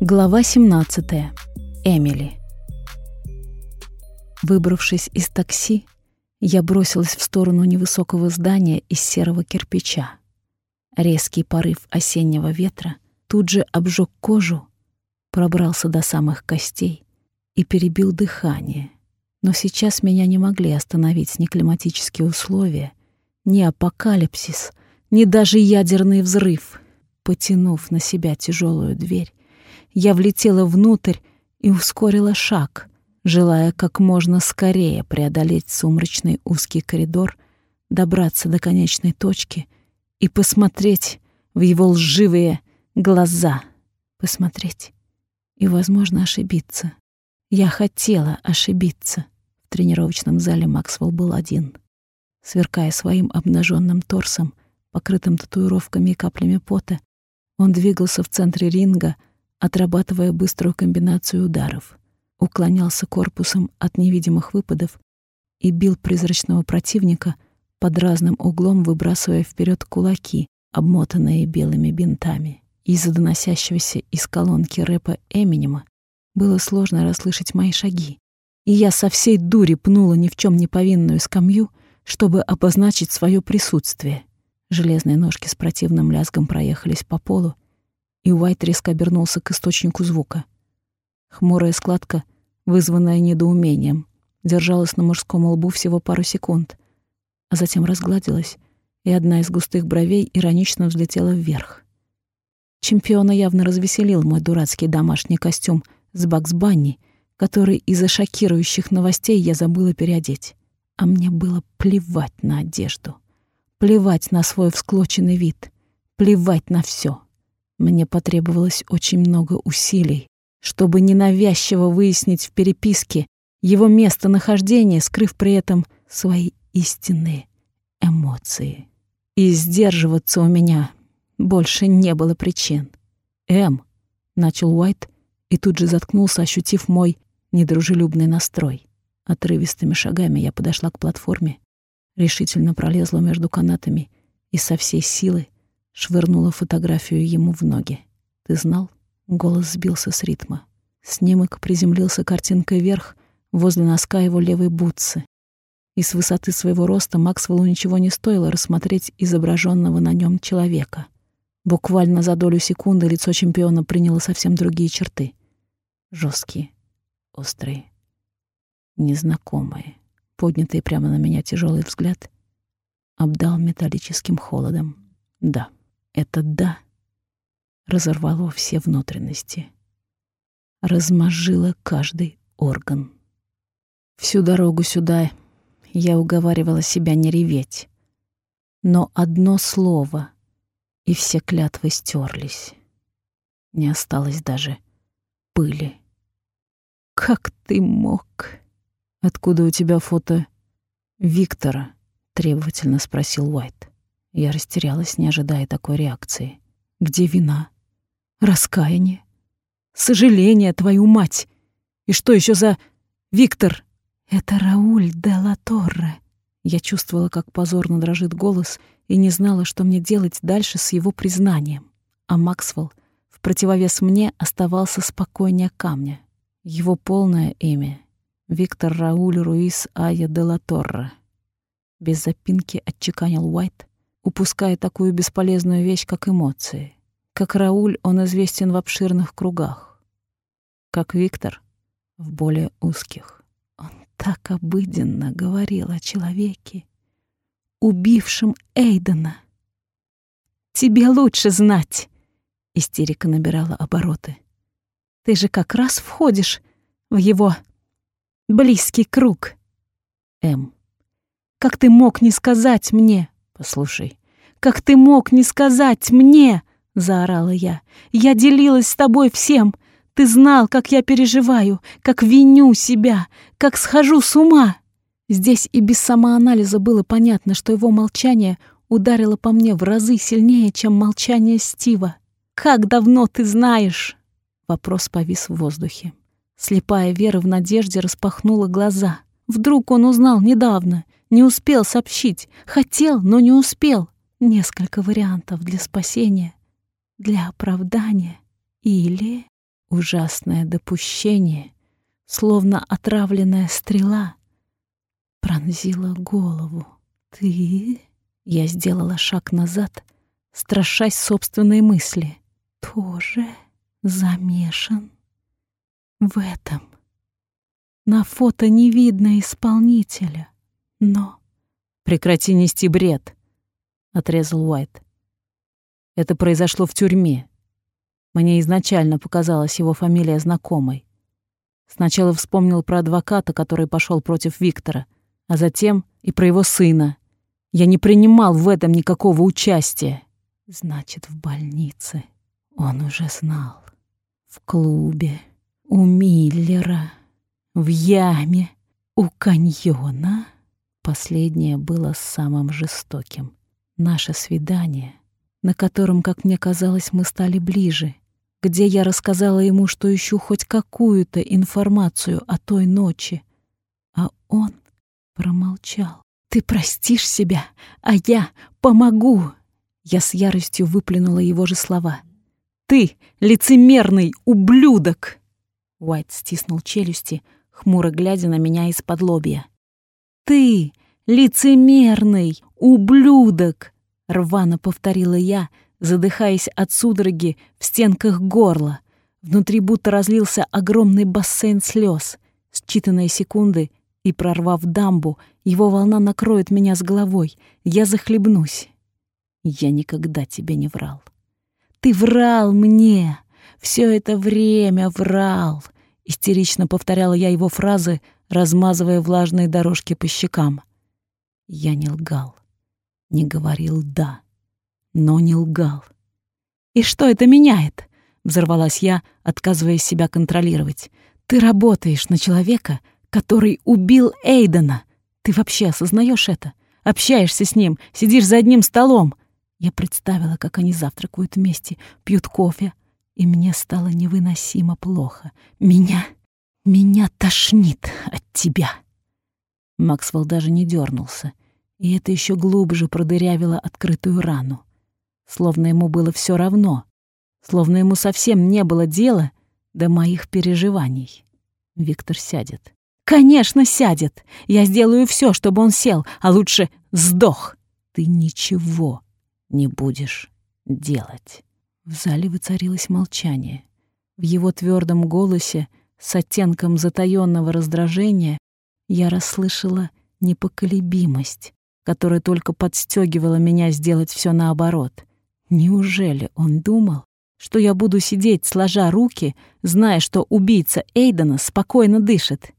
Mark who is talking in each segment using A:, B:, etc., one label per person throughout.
A: Глава 17. Эмили. Выбравшись из такси, я бросилась в сторону невысокого здания из серого кирпича. Резкий порыв осеннего ветра тут же обжег кожу, пробрался до самых костей и перебил дыхание. Но сейчас меня не могли остановить ни климатические условия, ни апокалипсис, ни даже ядерный взрыв. Потянув на себя тяжелую дверь, я влетела внутрь и ускорила шаг, желая как можно скорее преодолеть сумрачный узкий коридор, добраться до конечной точки и посмотреть в его лживые глаза. Посмотреть и, возможно, ошибиться. Я хотела ошибиться. В тренировочном зале Максвелл был один. Сверкая своим обнаженным торсом, покрытым татуировками и каплями пота, он двигался в центре ринга, отрабатывая быструю комбинацию ударов, уклонялся корпусом от невидимых выпадов и бил призрачного противника под разным углом, выбрасывая вперед кулаки, обмотанные белыми бинтами. Из-за доносящегося из колонки рэпа Эминема было сложно расслышать мои шаги, и я со всей дури пнула ни в чем не повинную скамью, чтобы обозначить свое присутствие. Железные ножки с противным лязгом проехались по полу, и Уайт резко обернулся к источнику звука. Хмурая складка, вызванная недоумением, держалась на мужском лбу всего пару секунд, а затем разгладилась, и одна из густых бровей иронично взлетела вверх. Чемпиона явно развеселил мой дурацкий домашний костюм с Бакс Банни, который из-за шокирующих новостей я забыла переодеть. А мне было плевать на одежду, плевать на свой всклоченный вид, плевать на все. Мне потребовалось очень много усилий, чтобы ненавязчиво выяснить в переписке его местонахождение, скрыв при этом свои истинные эмоции. И сдерживаться у меня больше не было причин. «Эм», — начал Уайт, и тут же заткнулся, ощутив мой недружелюбный настрой. Отрывистыми шагами я подошла к платформе, решительно пролезла между канатами и со всей силы швырнула фотографию ему в ноги. «Ты знал?» Голос сбился с ритма. Снимок приземлился картинкой вверх возле носка его левой бутсы. И с высоты своего роста Максвеллу ничего не стоило рассмотреть изображенного на нем человека. Буквально за долю секунды лицо чемпиона приняло совсем другие черты. жесткие, острые, незнакомые. Поднятый прямо на меня тяжелый взгляд обдал металлическим холодом. Да. Это «да» разорвало все внутренности, разможило каждый орган. Всю дорогу сюда я уговаривала себя не реветь, но одно слово, и все клятвы стерлись. Не осталось даже пыли. «Как ты мог?» «Откуда у тебя фото Виктора?» — требовательно спросил Уайт. Я растерялась, не ожидая такой реакции. Где вина? Раскаяние? Сожаление, твою мать? И что еще за Виктор? Это Рауль де ла Торре. Я чувствовала, как позорно дрожит голос, и не знала, что мне делать дальше с его признанием. А Максвелл, в противовес мне, оставался спокойнее камня. Его полное имя — Виктор Рауль Руис Ая де ла Торре. Без запинки отчеканил Уайт, упуская такую бесполезную вещь, как эмоции. Как Рауль он известен в обширных кругах. Как Виктор — в более узких. Он так обыденно говорил о человеке, убившем Эйдена. «Тебе лучше знать!» — истерика набирала обороты. «Ты же как раз входишь в его близкий круг!» «М, как ты мог не сказать мне?» «Послушай, как ты мог не сказать мне?» — заорала я. «Я делилась с тобой всем. Ты знал, как я переживаю, как виню себя, как схожу с ума». Здесь и без самоанализа было понятно, что его молчание ударило по мне в разы сильнее, чем молчание Стива. «Как давно ты знаешь?» Вопрос повис в воздухе. Слепая Вера в надежде распахнула глаза. Вдруг он узнал недавно, не успел сообщить. Хотел, но не успел. Несколько вариантов для спасения, для оправдания или... ужасное допущение, словно отравленная стрела, пронзила голову. «Ты?» Я сделала шаг назад, страшась собственной мысли. «Тоже замешан в этом?» На фото не видно исполнителя, но...
B: «Прекрати нести бред», — отрезал Уайт. «Это произошло в тюрьме. Мне изначально показалась его фамилия знакомой. Сначала вспомнил про адвоката, который пошел против Виктора, а затем и про его сына. Я не принимал в этом никакого участия.
A: Значит, в больнице он уже знал. В клубе, у Миллера в яме у каньона. Последнее было самым жестоким. Наше свидание, на котором, как мне казалось, мы стали ближе, где я рассказала ему, что ищу хоть какую-то информацию о той ночи, а он промолчал. «Ты простишь себя, а я помогу!» Я с яростью выплюнула его же слова. «Ты лицемерный ублюдок!» Уайт стиснул челюсти, хмуро глядя на меня из-под лобья. «Ты, лицемерный ублюдок!» — рвано повторила я, задыхаясь от судороги в стенках горла. Внутри будто разлился огромный бассейн слез. Считанные секунды, и, прорвав дамбу, его волна накроет меня с головой. Я захлебнусь. Я никогда тебе не врал. Ты врал мне! Все это время врал! Истерично повторяла я его фразы, размазывая влажные дорожки по щекам. Я не лгал. Не говорил «да», но не лгал. «И что это меняет?» — взорвалась я, отказываясь себя контролировать. «Ты работаешь на человека, который убил Эйдена. Ты вообще осознаешь это? Общаешься с ним, сидишь за одним столом». Я представила, как они завтракают вместе, пьют кофе, и мне стало невыносимо плохо. Меня... меня тошнит от тебя. Максвелл даже не дернулся, и это еще глубже продырявило открытую рану. Словно ему было все равно, словно ему совсем не было дела до моих переживаний. Виктор сядет. «Конечно, сядет! Я сделаю все, чтобы он сел, а лучше сдох!» «Ты ничего не будешь делать». В зале воцарилось молчание. В его твердом голосе с оттенком затаённого раздражения я расслышала непоколебимость, которая только подстегивала меня сделать все наоборот. Неужели он думал, что я буду сидеть, сложа руки, зная, что убийца Эйдена спокойно дышит?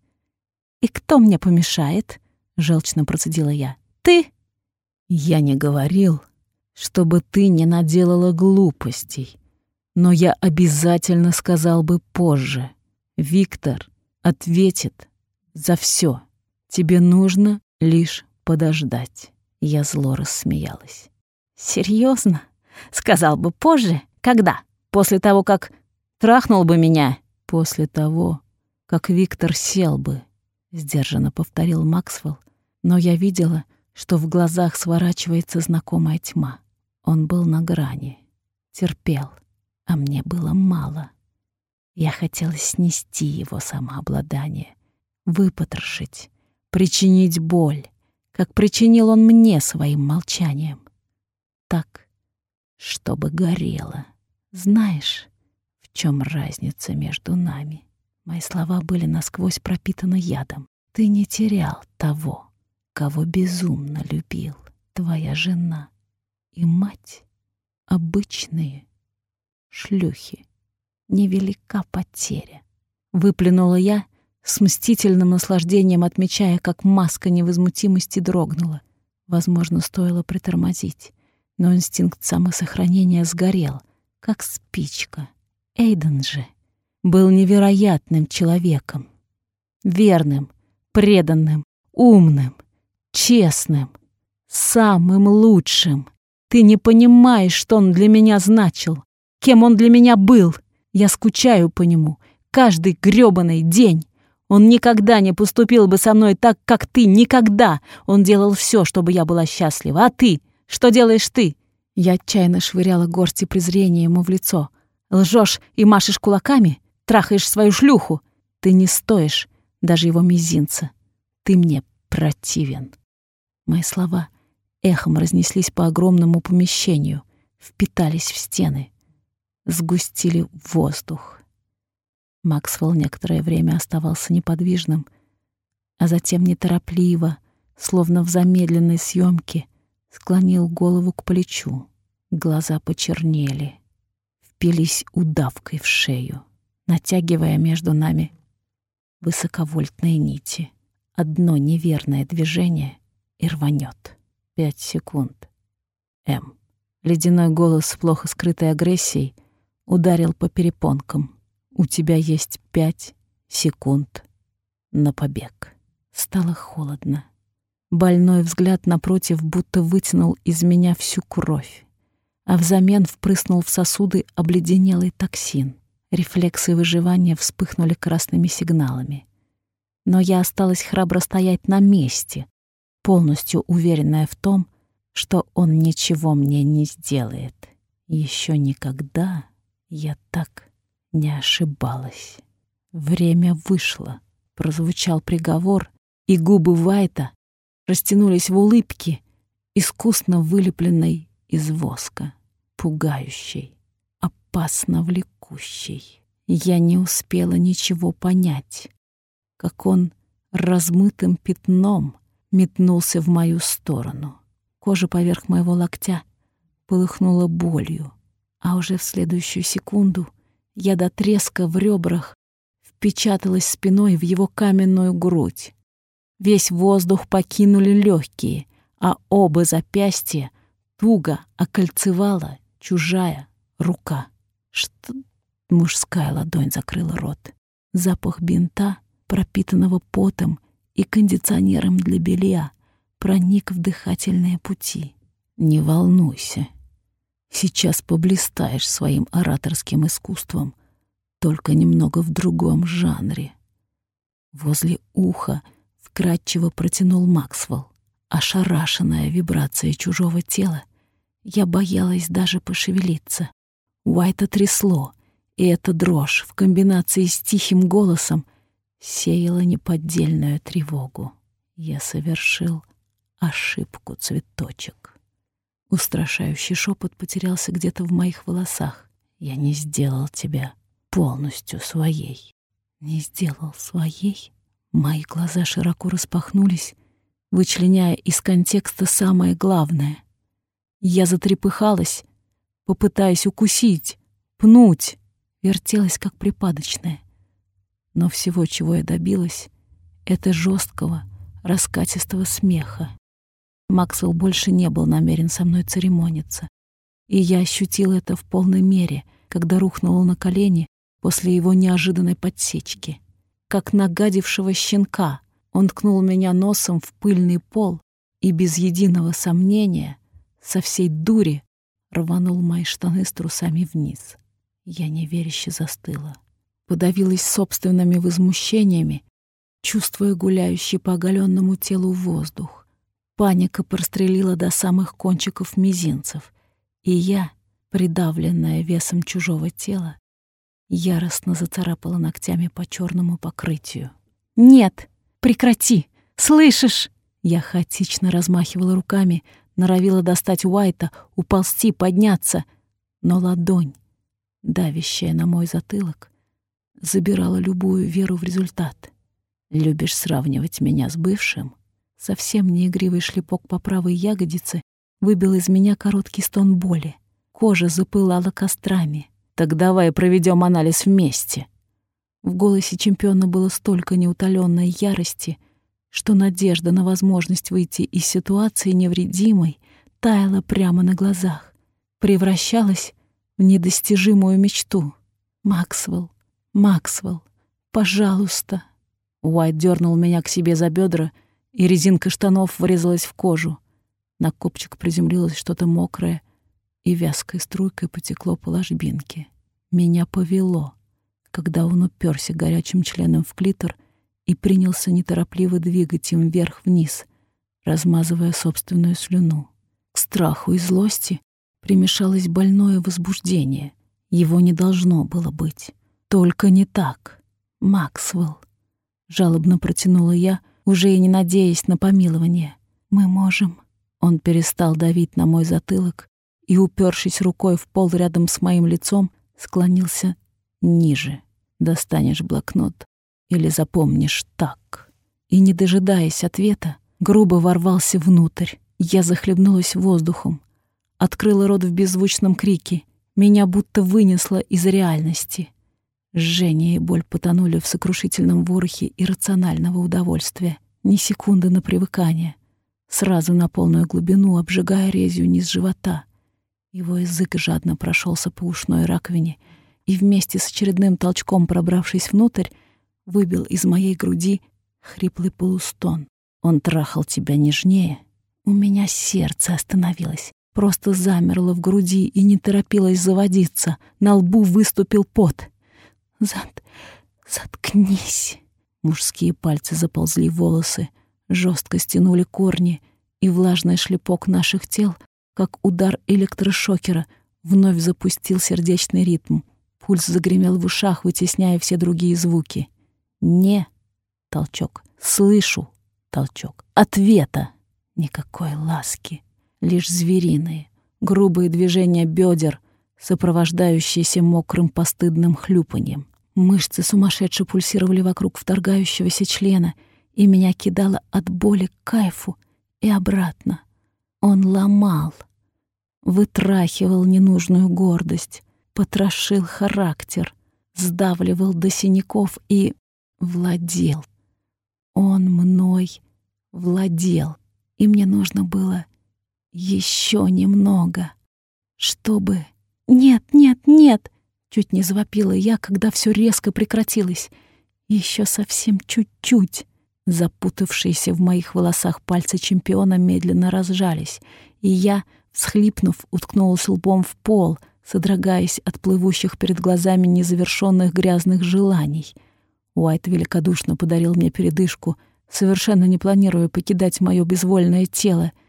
A: «И кто мне помешает?» — желчно процедила я. «Ты?» «Я не говорил, чтобы ты не наделала глупостей. Но я обязательно сказал бы позже. Виктор ответит за все. Тебе нужно лишь подождать. Я зло рассмеялась. Серьезно? Сказал бы позже? Когда? После того, как трахнул бы меня? После того, как Виктор сел бы, сдержанно повторил Максвелл, но я видела, что в глазах сворачивается знакомая тьма. Он был на грани, терпел, а мне было мало. Я хотела снести его самообладание, выпотрошить, причинить боль, как причинил он мне своим молчанием. Так, чтобы горело. Знаешь, в чем разница между нами? Мои слова были насквозь пропитаны ядом. Ты не терял того, кого безумно любил, твоя жена и мать — обычные шлюхи. Невелика потеря. Выплюнула я, с мстительным наслаждением отмечая, как маска невозмутимости дрогнула. Возможно, стоило притормозить, но инстинкт самосохранения сгорел, как спичка. Эйден же был невероятным человеком. Верным, преданным, умным, честным, самым лучшим. Ты не понимаешь, что он для меня значил, кем он для меня был. Я скучаю по нему каждый грёбаный день. Он никогда не поступил бы со мной так, как ты, никогда. Он делал все, чтобы я была счастлива. А ты? Что делаешь ты? Я отчаянно швыряла горсти презрения ему в лицо. Лжешь и машешь кулаками?
B: трахаешь свою шлюху. Ты не стоишь даже его мизинца. Ты мне противен. Мои слова эхом разнеслись по огромному помещению, впитались в стены, сгустили воздух. Максвелл некоторое время оставался неподвижным, а затем неторопливо, словно в замедленной съемке, склонил голову к плечу. Глаза почернели, впились удавкой в шею, натягивая между нами высоковольтные нити. Одно неверное движение и рванет. Пять секунд. М. Ледяной голос с плохо скрытой агрессией ударил по перепонкам. У тебя есть пять секунд на побег. Стало холодно. Больной взгляд напротив будто вытянул из меня всю кровь, а взамен впрыснул в сосуды обледенелый токсин. Рефлексы выживания вспыхнули красными сигналами. Но я осталась храбро стоять на месте, полностью уверенная в том, что он ничего мне не сделает. Еще никогда я так не ошибалась. Время вышло. Прозвучал приговор, и губы Вайта растянулись в улыбке, искусно вылепленной из воска, пугающей, опасно влекущей. Я не успела ничего понять, как он размытым пятном метнулся в мою сторону. Кожа поверх моего локтя полыхнула болью, а уже в следующую секунду я до треска в ребрах впечаталась спиной в его каменную грудь. Весь воздух покинули легкие, а оба запястья туго окольцевала чужая рука. Что мужская ладонь закрыла рот. Запах бинта, пропитанного потом и кондиционером для белья, проник в дыхательные пути. Не волнуйся. Сейчас поблистаешь своим ораторским искусством, только немного в другом жанре. Возле уха — вкрадчиво протянул Максвелл. Ошарашенная вибрация чужого тела, я боялась даже пошевелиться. Уайта трясло, и эта дрожь в комбинации с тихим голосом сеяла неподдельную тревогу. Я совершил ошибку, цветочек. Устрашающий шепот потерялся где-то в моих волосах. Я не сделал тебя полностью своей. Не сделал своей? Мои глаза широко распахнулись, вычленяя из контекста самое главное. Я затрепыхалась, попытаясь укусить, пнуть, вертелась как припадочная. Но всего, чего я добилась, это жесткого, раскатистого смеха. Максвелл больше не был намерен со мной церемониться, и я ощутила это в полной мере, когда рухнула на колени после его неожиданной подсечки как нагадившего щенка. Он ткнул меня носом в пыльный пол и без единого сомнения, со всей дури, рванул мои штаны с трусами вниз. Я неверяще застыла. Подавилась собственными возмущениями, чувствуя гуляющий по оголенному телу воздух. Паника прострелила до самых кончиков мизинцев, и я, придавленная весом чужого тела, Яростно зацарапала ногтями по черному покрытию. «Нет! Прекрати! Слышишь?» Я хаотично размахивала руками, норовила достать Уайта, уползти, подняться. Но ладонь, давящая на мой затылок, забирала любую веру в результат. «Любишь сравнивать меня с бывшим?» Совсем неигривый шлепок по правой ягодице выбил из меня короткий стон боли. Кожа запылала кострами — так давай проведем анализ вместе. В голосе чемпиона было столько неутоленной ярости, что надежда на возможность выйти из ситуации невредимой таяла прямо на глазах, превращалась в недостижимую мечту. «Максвелл, Максвелл, пожалуйста!» Уайт дернул меня к себе за бедра, и резинка штанов врезалась в кожу. На копчик приземлилось что-то мокрое, и вязкой струйкой потекло по ложбинке. Меня повело, когда он уперся горячим членом в клитор и принялся неторопливо двигать им вверх-вниз, размазывая собственную слюну. К страху и злости примешалось больное возбуждение. Его не должно было быть.
A: Только не так. Максвелл. Жалобно протянула я, уже и не надеясь на помилование. Мы можем. Он перестал давить на мой затылок и, упершись рукой в пол рядом с моим лицом, склонился ниже. Достанешь блокнот или запомнишь так. И, не дожидаясь ответа, грубо ворвался внутрь. Я захлебнулась воздухом, открыла рот в беззвучном крике. Меня будто вынесло из реальности. Жжение и боль потонули в сокрушительном ворохе иррационального удовольствия. Ни секунды на привыкание. Сразу на полную глубину, обжигая резью низ живота. Его язык жадно прошелся по ушной раковине и вместе с очередным толчком, пробравшись внутрь, выбил из моей груди хриплый полустон. Он трахал тебя нежнее. У меня сердце остановилось просто замерло в груди и не торопилось заводиться. На лбу выступил пот. «Зат... заткнись!» Мужские пальцы заползли в волосы, жестко стянули корни, и влажный шлепок наших тел, как удар электрошокера, вновь запустил сердечный ритм. Пульс загремел в ушах, вытесняя все другие звуки. «Не!» — толчок. «Слышу!» — толчок. «Ответа!» Никакой ласки лишь звериные, грубые движения бедер, сопровождающиеся мокрым постыдным хлюпаньем. Мышцы сумасшедше пульсировали вокруг вторгающегося члена, и меня кидало от боли к кайфу и обратно. Он ломал, вытрахивал ненужную гордость, потрошил характер, сдавливал до синяков и владел. Он мной владел, и мне нужно было еще немного, чтобы... Нет, нет, нет! Чуть не завопила я, когда все резко прекратилось. Еще совсем чуть-чуть. Запутавшиеся в моих волосах пальцы чемпиона медленно разжались, и я, всхлипнув, уткнулась лбом в пол, содрогаясь от плывущих перед глазами незавершенных грязных желаний. Уайт великодушно подарил мне передышку, совершенно не планируя покидать мое безвольное тело —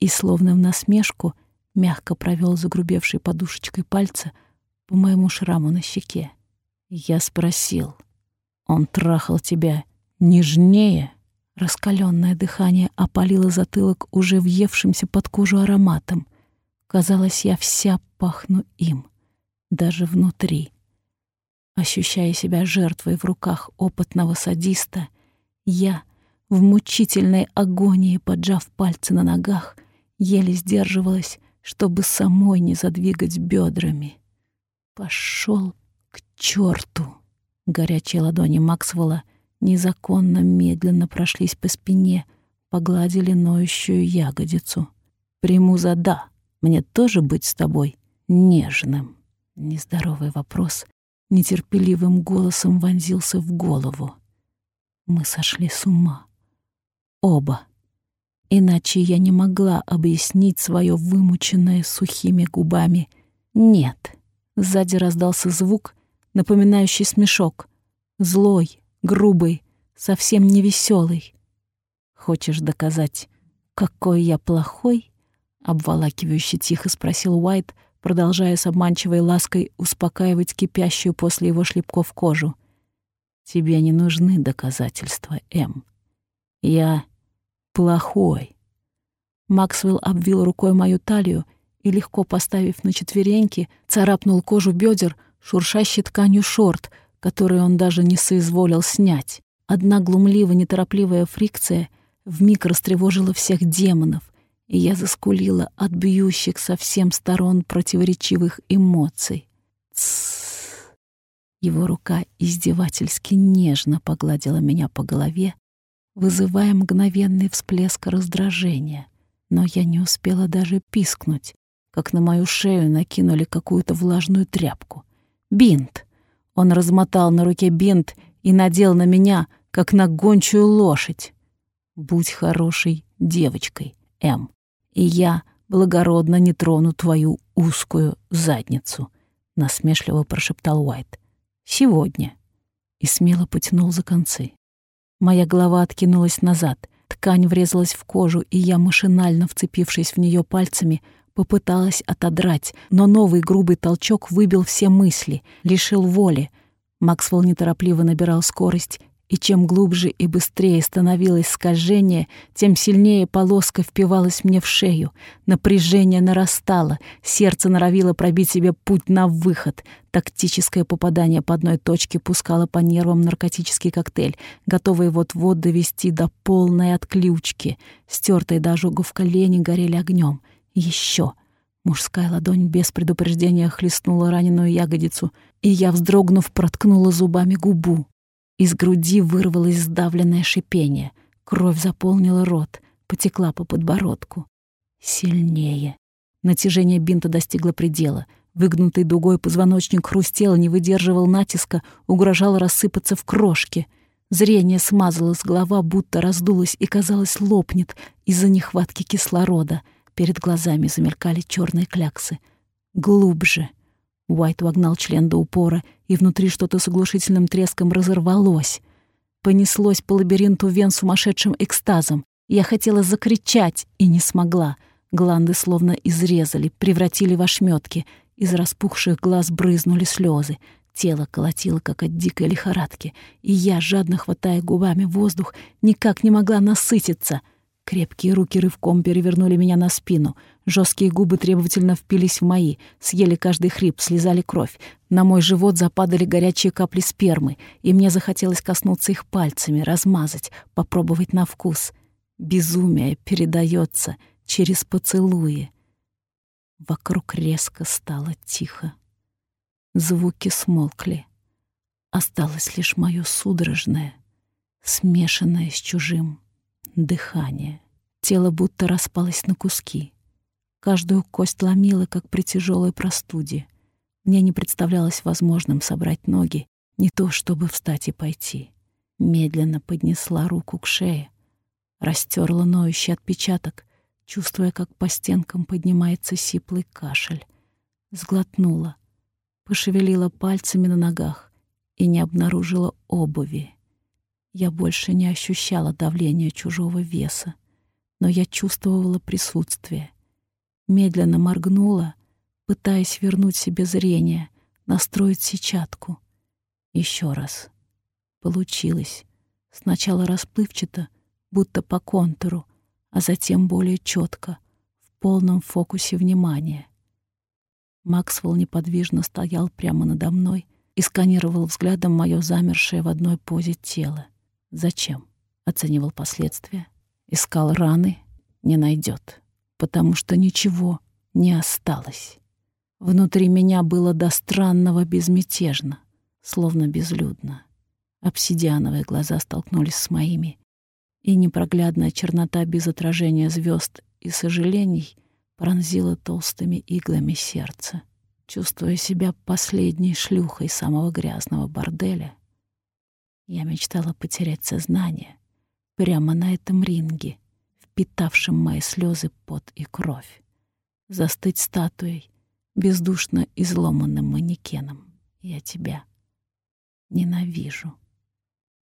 A: и, словно в насмешку, мягко провел загрубевшей подушечкой пальца по моему шраму на щеке. Я спросил, он трахал тебя нежнее? Раскаленное дыхание опалило затылок уже въевшимся под кожу ароматом. Казалось, я вся пахну им, даже внутри. Ощущая себя жертвой в руках опытного садиста, я, в мучительной агонии поджав пальцы на ногах, еле сдерживалась, чтобы самой не задвигать бедрами. Пошел к черту! Горячие ладони Максвелла незаконно медленно прошлись по спине, погладили ноющую ягодицу. «Приму за «да». Мне тоже быть с тобой нежным?» Нездоровый вопрос нетерпеливым голосом вонзился в голову. Мы сошли с ума. Оба. Иначе я не могла объяснить свое вымученное сухими губами «нет». Сзади раздался звук, напоминающий смешок. Злой, грубый, совсем не веселый. «Хочешь доказать, какой я плохой?» Обволакивающе тихо спросил Уайт, продолжая с обманчивой лаской успокаивать кипящую после его шлепков кожу. «Тебе не нужны доказательства, М. Я плохой. Максвелл обвил рукой мою талию и, легко поставив на четвереньки, царапнул кожу бедер шуршащей тканью шорт, который он даже не соизволил снять. Одна глумливо-неторопливая фрикция вмиг растревожила всех демонов, и я заскулила от бьющих со всем сторон противоречивых эмоций. Тссс. Его рука издевательски нежно погладила меня по голове, вызывая мгновенный всплеск раздражения. Но я не успела даже пискнуть, как на мою шею накинули какую-то влажную тряпку. Бинт! Он размотал на руке бинт и надел на меня, как на гончую лошадь. «Будь хорошей девочкой, М, и я благородно не трону твою узкую задницу», — насмешливо прошептал Уайт. «Сегодня». И смело потянул за концы. Моя голова откинулась назад, ткань врезалась в кожу, и я, машинально вцепившись в нее пальцами, попыталась отодрать, но новый грубый толчок выбил все мысли, лишил воли. Максвелл неторопливо набирал скорость, и чем глубже и быстрее становилось скольжение, тем сильнее полоска впивалась мне в шею. Напряжение нарастало, сердце норовило пробить себе путь на выход. Тактическое попадание по одной точке пускало по нервам наркотический коктейль, готовый вот-вот довести до полной отключки. Стертые до ожогов колени горели огнем. Еще. Мужская ладонь без предупреждения хлестнула раненую ягодицу, и я, вздрогнув, проткнула зубами губу. Из груди вырвалось сдавленное шипение. Кровь заполнила рот, потекла по подбородку. Сильнее. Натяжение бинта достигло предела. Выгнутый дугой позвоночник хрустел, не выдерживал натиска, угрожал рассыпаться в крошки. Зрение смазалось, голова будто раздулась и, казалось, лопнет из-за нехватки кислорода. Перед глазами замелькали черные кляксы. Глубже. Уайт вогнал член до упора, и внутри что-то с оглушительным треском разорвалось. Понеслось по лабиринту вен сумасшедшим экстазом. Я хотела закричать и не смогла. Гланды словно изрезали, превратили в ошметки. Из распухших глаз брызнули слезы. Тело колотило, как от дикой лихорадки, и я, жадно хватая губами воздух, никак не могла насытиться — Крепкие руки рывком перевернули меня на спину. Жесткие губы требовательно впились в мои, съели каждый хрип, слезали кровь. На мой живот западали горячие капли спермы, и мне захотелось коснуться их пальцами, размазать, попробовать на вкус. Безумие передается через поцелуи. Вокруг резко стало тихо. Звуки смолкли. Осталось лишь мое судорожное, смешанное с чужим дыхание. Тело будто распалось на куски. Каждую кость ломило, как при тяжелой простуде. Мне не представлялось возможным собрать ноги, не то чтобы встать и пойти. Медленно поднесла руку к шее, растерла ноющий отпечаток, чувствуя, как по стенкам поднимается сиплый кашель. Сглотнула, пошевелила пальцами на ногах и не обнаружила обуви. Я больше не ощущала давления чужого веса, но я чувствовала присутствие. Медленно моргнула, пытаясь вернуть себе зрение, настроить сетчатку. Еще раз. Получилось. Сначала расплывчато, будто по контуру, а затем более четко, в полном фокусе внимания. Максвелл неподвижно стоял прямо надо мной и сканировал взглядом мое замершее в одной позе тело. Зачем? Оценивал последствия. Искал раны. Не найдет. Потому что ничего не осталось. Внутри меня было до странного безмятежно, словно безлюдно. Обсидиановые глаза столкнулись с моими, и непроглядная чернота без отражения звезд и сожалений пронзила толстыми иглами сердце. Чувствуя себя последней шлюхой самого грязного борделя, я мечтала потерять сознание прямо на этом ринге, впитавшем мои слезы, пот и кровь. Застыть статуей, бездушно изломанным манекеном. Я тебя ненавижу.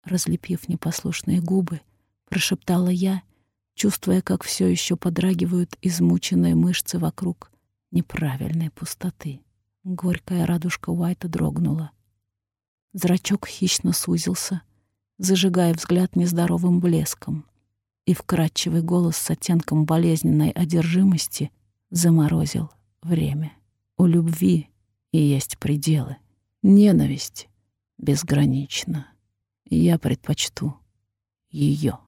A: Разлепив непослушные губы, прошептала я, чувствуя, как все еще подрагивают измученные мышцы вокруг неправильной пустоты. Горькая радужка Уайта дрогнула. Зрачок хищно сузился, зажигая взгляд нездоровым блеском, и вкрадчивый голос с оттенком болезненной одержимости заморозил время. У любви и есть пределы. Ненависть безгранична. Я предпочту ее.